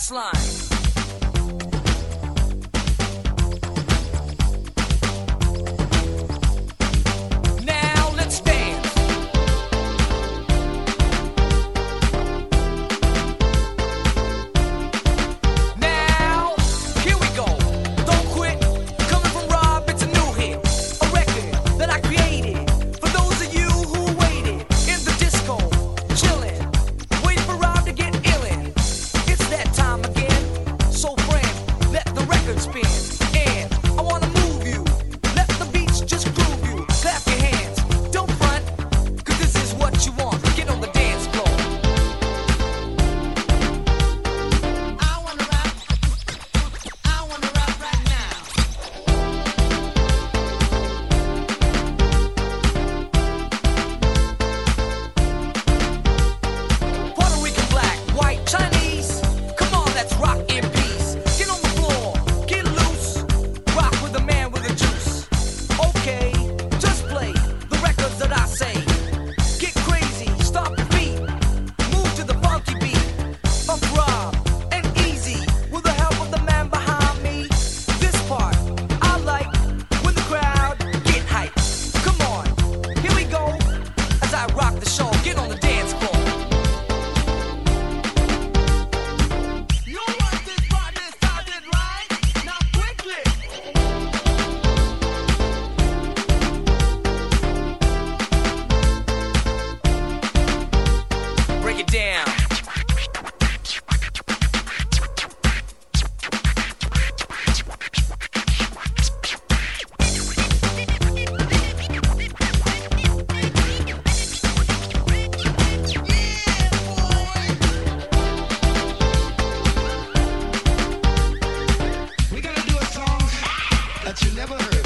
baseline. that you never heard.